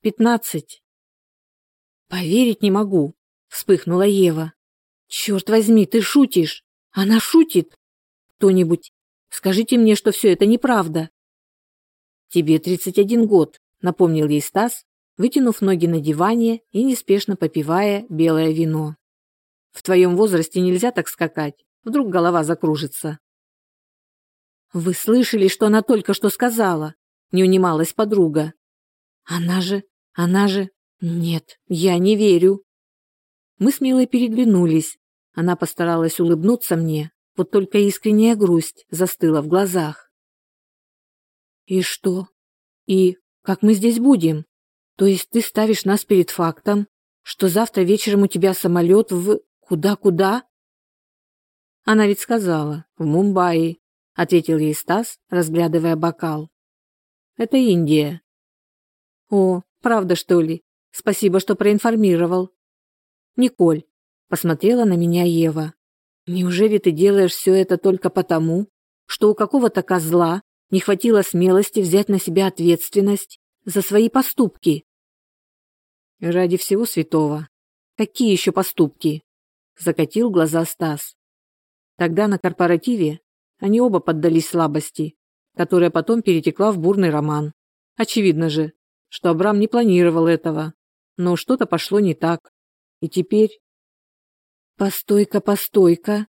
пятнадцать. Поверить не могу, вспыхнула Ева. Черт возьми, ты шутишь. Она шутит. Кто-нибудь, скажите мне, что все это неправда. Тебе тридцать один год, напомнил ей Стас, вытянув ноги на диване и неспешно попивая белое вино. В твоем возрасте нельзя так скакать, вдруг голова закружится. Вы слышали, что она только что сказала? Не унималась подруга. Она же, она же... Нет, я не верю. Мы с Милой переглянулись. Она постаралась улыбнуться мне, вот только искренняя грусть застыла в глазах. И что? И как мы здесь будем? То есть ты ставишь нас перед фактом, что завтра вечером у тебя самолет в... куда-куда? Она ведь сказала, в Мумбаи, ответил ей Стас, разглядывая бокал. Это Индия. О, правда что ли? Спасибо, что проинформировал. Николь, посмотрела на меня Ева. Неужели ты делаешь все это только потому, что у какого-то козла не хватило смелости взять на себя ответственность за свои поступки? Ради всего святого. Какие еще поступки? Закатил глаза Стас. Тогда на корпоративе они оба поддались слабости, которая потом перетекла в бурный роман. Очевидно же, что Абрам не планировал этого, но что-то пошло не так. И теперь... Постойка, постойка.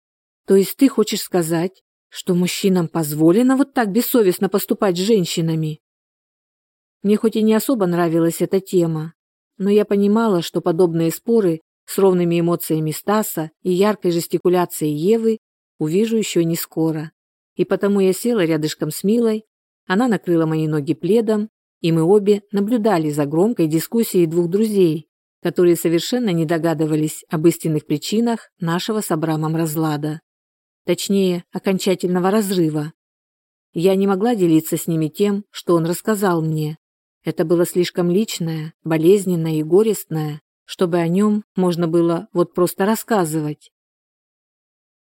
То есть ты хочешь сказать, что мужчинам позволено вот так бессовестно поступать с женщинами? Мне хоть и не особо нравилась эта тема, но я понимала, что подобные споры с ровными эмоциями Стаса и яркой жестикуляцией Евы увижу еще не скоро. И потому я села рядышком с Милой, она накрыла мои ноги пледом, и мы обе наблюдали за громкой дискуссией двух друзей, которые совершенно не догадывались об истинных причинах нашего с Абрамом разлада. Точнее, окончательного разрыва. Я не могла делиться с ними тем, что он рассказал мне, это было слишком личное, болезненное и горестное, чтобы о нем можно было вот просто рассказывать.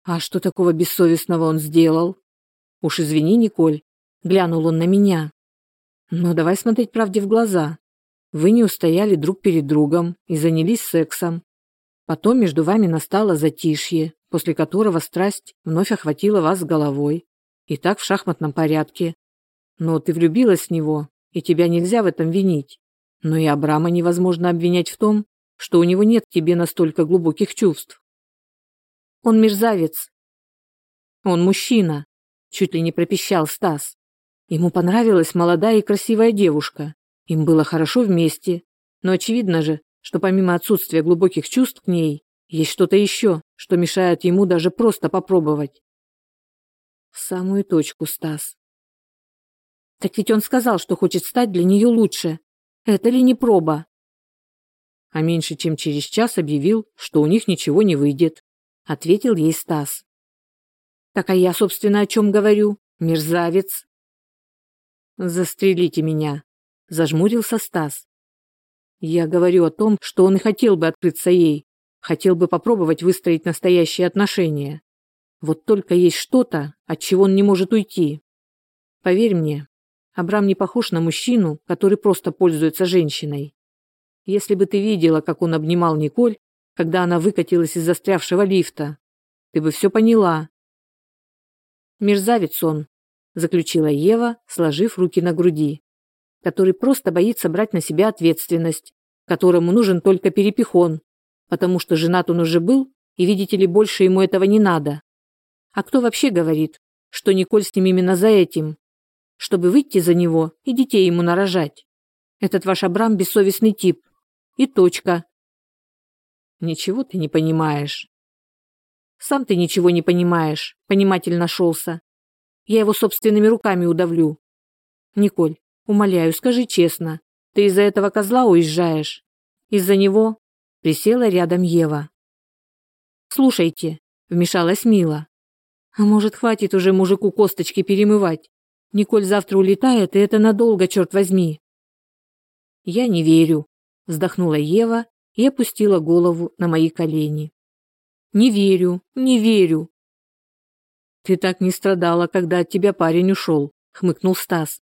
А что такого бессовестного он сделал? Уж извини, Николь, глянул он на меня. Но давай смотреть правде в глаза. Вы не устояли друг перед другом и занялись сексом. Потом между вами настало затишье, после которого страсть вновь охватила вас с головой. И так в шахматном порядке. Но ты влюбилась в него, и тебя нельзя в этом винить. Но и Абрама невозможно обвинять в том, что у него нет к тебе настолько глубоких чувств. Он мерзавец. Он мужчина, чуть ли не пропищал Стас. Ему понравилась молодая и красивая девушка. Им было хорошо вместе. Но очевидно же, что помимо отсутствия глубоких чувств к ней, есть что-то еще, что мешает ему даже просто попробовать. В самую точку, Стас. Так ведь он сказал, что хочет стать для нее лучше. Это ли не проба? А меньше чем через час объявил, что у них ничего не выйдет. Ответил ей Стас. Так а я, собственно, о чем говорю? Мерзавец. Застрелите меня. Зажмурился Стас. Я говорю о том, что он и хотел бы открыться ей. Хотел бы попробовать выстроить настоящие отношения. Вот только есть что-то, от чего он не может уйти. Поверь мне, Абрам не похож на мужчину, который просто пользуется женщиной. Если бы ты видела, как он обнимал Николь, когда она выкатилась из застрявшего лифта, ты бы все поняла. Мерзавец он, заключила Ева, сложив руки на груди, который просто боится брать на себя ответственность, которому нужен только перепихон, потому что женат он уже был, и, видите ли, больше ему этого не надо. А кто вообще говорит, что Николь с ним именно за этим? чтобы выйти за него и детей ему нарожать. Этот ваш Абрам бессовестный тип. И точка. Ничего ты не понимаешь. Сам ты ничего не понимаешь, пониматель нашелся. Я его собственными руками удавлю. Николь, умоляю, скажи честно, ты из-за этого козла уезжаешь? Из-за него? Присела рядом Ева. Слушайте, вмешалась Мила. А может, хватит уже мужику косточки перемывать? Николь завтра улетает, и это надолго, черт возьми. Я не верю, вздохнула Ева и опустила голову на мои колени. Не верю, не верю. Ты так не страдала, когда от тебя парень ушел, хмыкнул Стас,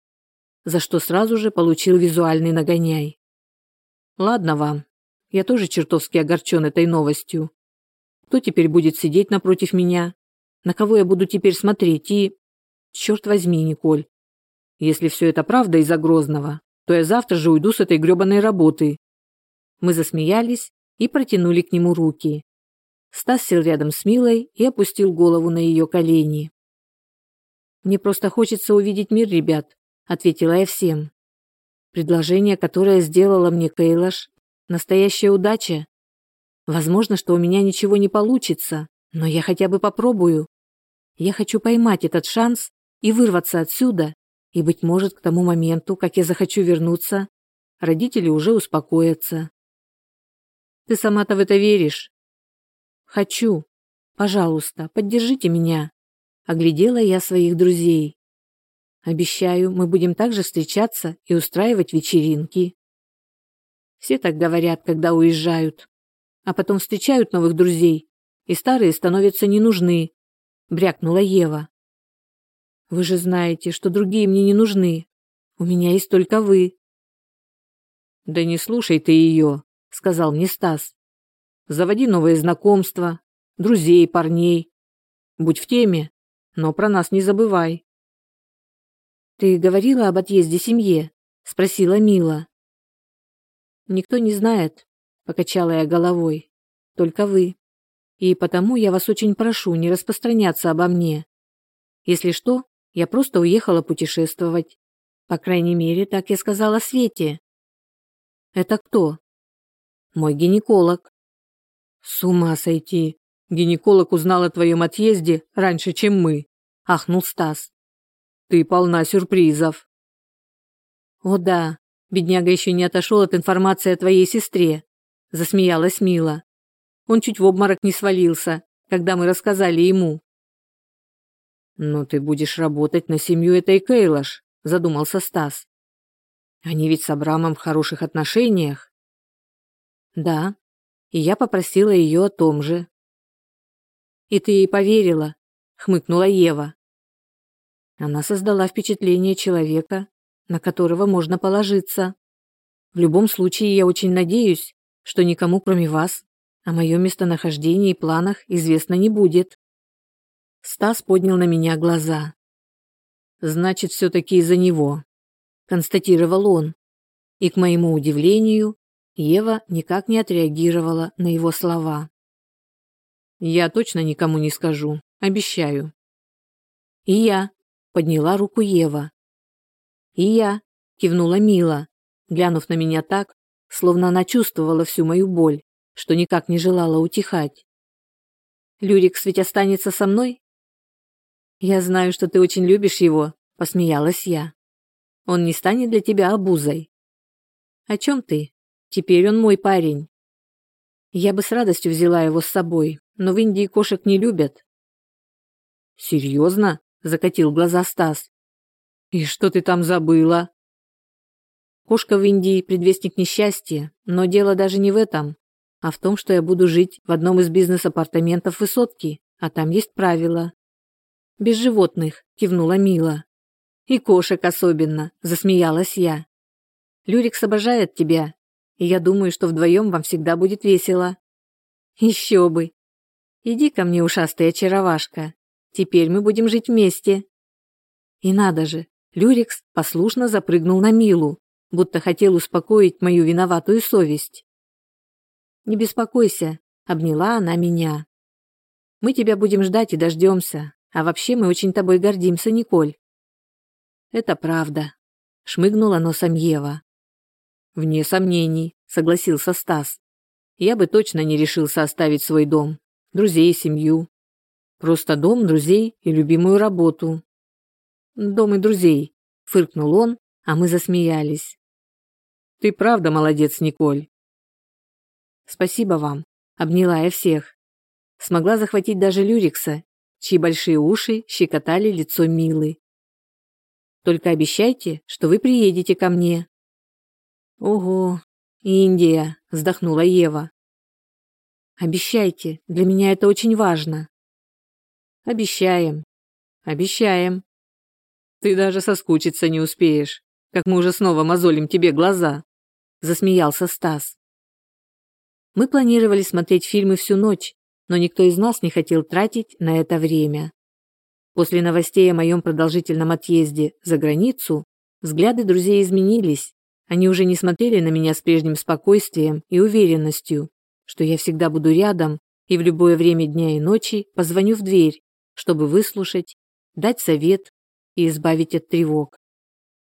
за что сразу же получил визуальный нагоняй. Ладно вам. Я тоже чертовски огорчен этой новостью. Кто теперь будет сидеть напротив меня? На кого я буду теперь смотреть и... Черт возьми, Николь. Если все это правда из-за Грозного, то я завтра же уйду с этой гребаной работы. Мы засмеялись и протянули к нему руки. Стас сел рядом с Милой и опустил голову на ее колени. «Мне просто хочется увидеть мир, ребят», — ответила я всем. Предложение, которое сделала мне Кейлаш, настоящая удача. Возможно, что у меня ничего не получится, но я хотя бы попробую. Я хочу поймать этот шанс и вырваться отсюда, и, быть может, к тому моменту, как я захочу вернуться, родители уже успокоятся. Ты сама-то в это веришь? Хочу. Пожалуйста, поддержите меня. Оглядела я своих друзей. Обещаю, мы будем также встречаться и устраивать вечеринки. Все так говорят, когда уезжают. А потом встречают новых друзей, и старые становятся не нужны, брякнула Ева. Вы же знаете, что другие мне не нужны. У меня есть только вы. Да не слушай ты ее, сказал мне Стас. Заводи новые знакомства, друзей, парней. Будь в теме, но про нас не забывай. Ты говорила об отъезде семье? спросила Мила. Никто не знает, покачала я головой. Только вы. И потому я вас очень прошу не распространяться обо мне. Если что, я просто уехала путешествовать. По крайней мере, так я сказала Свете. Это кто? Мой гинеколог. С ума сойти. Гинеколог узнал о твоем отъезде раньше, чем мы, ахнул Стас. Ты полна сюрпризов. О да, бедняга еще не отошел от информации о твоей сестре, засмеялась Мила. Он чуть в обморок не свалился, когда мы рассказали ему. «Но ты будешь работать на семью этой Кейлаш», – задумался Стас. «Они ведь с Абрамом в хороших отношениях». «Да, и я попросила ее о том же». «И ты ей поверила?» – хмыкнула Ева. Она создала впечатление человека, на которого можно положиться. В любом случае, я очень надеюсь, что никому, кроме вас, о моем местонахождении и планах известно не будет. Стас поднял на меня глаза. Значит, все-таки из-за него, констатировал он. И к моему удивлению, Ева никак не отреагировала на его слова. Я точно никому не скажу, обещаю. И я, подняла руку Ева. И я, кивнула Мила, глянув на меня так, словно она чувствовала всю мою боль, что никак не желала утихать. Люрикс ведь останется со мной? «Я знаю, что ты очень любишь его», – посмеялась я. «Он не станет для тебя обузой». «О чем ты? Теперь он мой парень». Я бы с радостью взяла его с собой, но в Индии кошек не любят. «Серьезно?» – закатил глаза Стас. «И что ты там забыла?» Кошка в Индии – предвестник несчастья, но дело даже не в этом, а в том, что я буду жить в одном из бизнес-апартаментов высотки, а там есть правила. Без животных, кивнула Мила. И кошек особенно, засмеялась я. Люрикс обожает тебя, и я думаю, что вдвоем вам всегда будет весело. Еще бы. Иди ко мне, ушастая очаровашка. Теперь мы будем жить вместе. И надо же, Люрикс послушно запрыгнул на Милу, будто хотел успокоить мою виноватую совесть. Не беспокойся, обняла она меня. Мы тебя будем ждать и дождемся, а вообще мы очень тобой гордимся, Николь. Это правда, шмыгнула носом Ева. Вне сомнений, согласился Стас. Я бы точно не решился оставить свой дом, друзей семью. Просто дом, друзей и любимую работу. Дом и друзей, фыркнул он, а мы засмеялись. Ты правда молодец, Николь. Спасибо вам, обняла я всех. Смогла захватить даже Люрикса чьи большие уши щекотали лицо Милы. Только обещайте, что вы приедете ко мне. Ого, Индия, вздохнула Ева. Обещайте, для меня это очень важно. Обещаем. Обещаем. Ты даже соскучиться не успеешь, как мы уже снова мозолим тебе глаза. засмеялся Стас. Мы планировали смотреть фильмы всю ночь, но никто из нас не хотел тратить на это время. После новостей о моем продолжительном отъезде за границу взгляды друзей изменились. Они уже не смотрели на меня с прежним спокойствием и уверенностью, что я всегда буду рядом и в любое время дня и ночи позвоню в дверь, чтобы выслушать, дать совет и избавить от тревог.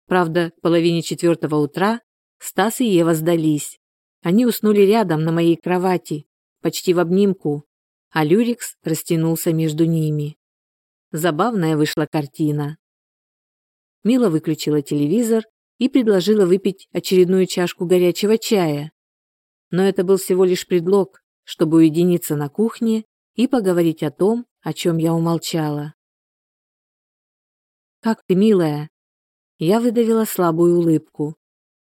Правда, к половине четвертого утра Стас и Ева сдались. Они уснули рядом на моей кровати, почти в обнимку, а Люрикс растянулся между ними. Забавная вышла картина. Мила выключила телевизор и предложила выпить очередную чашку горячего чая. Но это был всего лишь предлог, чтобы уединиться на кухне и поговорить о том, о чем я умолчала. «Как ты, милая?» Я выдавила слабую улыбку.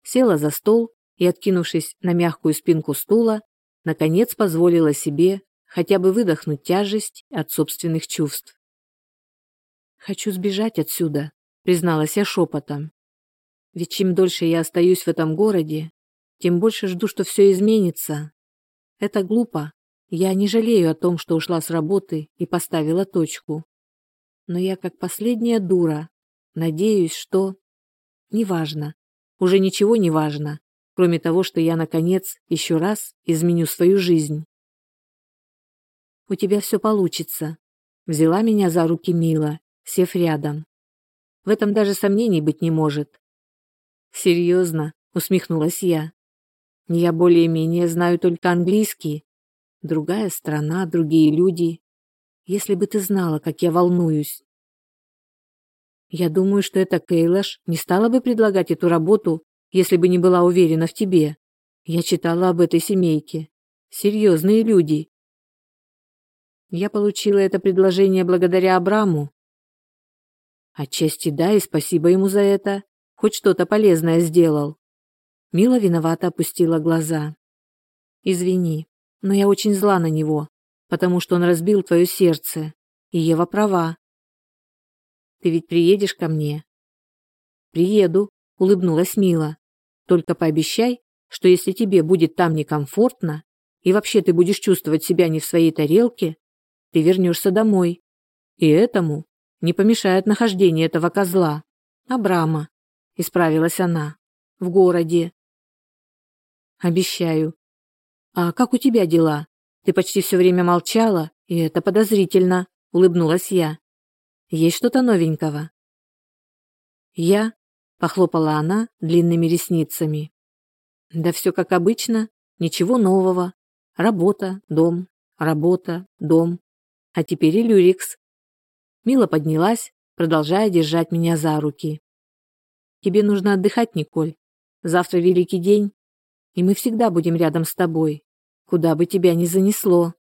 Села за стол и, откинувшись на мягкую спинку стула, наконец позволила себе хотя бы выдохнуть тяжесть от собственных чувств. «Хочу сбежать отсюда», — призналась я шепотом. «Ведь чем дольше я остаюсь в этом городе, тем больше жду, что все изменится. Это глупо. Я не жалею о том, что ушла с работы и поставила точку. Но я как последняя дура. Надеюсь, что... Неважно. Уже ничего не важно кроме того, что я, наконец, еще раз изменю свою жизнь. «У тебя все получится», — взяла меня за руки Мила, сев рядом. В этом даже сомнений быть не может. «Серьезно?» — усмехнулась я. «Я более-менее знаю только английский. Другая страна, другие люди. Если бы ты знала, как я волнуюсь». Я думаю, что эта Кейлаш не стала бы предлагать эту работу если бы не была уверена в тебе. Я читала об этой семейке. Серьезные люди. Я получила это предложение благодаря Абраму. Отчасти да, и спасибо ему за это. Хоть что-то полезное сделал. Мила виновато опустила глаза. Извини, но я очень зла на него, потому что он разбил твое сердце. И Ева права. Ты ведь приедешь ко мне? Приеду, улыбнулась Мила. Только пообещай, что если тебе будет там некомфортно, и вообще ты будешь чувствовать себя не в своей тарелке, ты вернешься домой. И этому не помешает нахождение этого козла, Абрама, исправилась она, в городе. Обещаю. А как у тебя дела? Ты почти все время молчала, и это подозрительно, улыбнулась я. Есть что-то новенького? Я Похлопала она длинными ресницами. Да все как обычно, ничего нового. Работа, дом, работа, дом. А теперь и Люрикс. Мила поднялась, продолжая держать меня за руки. Тебе нужно отдыхать, Николь. Завтра великий день, и мы всегда будем рядом с тобой, куда бы тебя ни занесло.